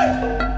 Hey!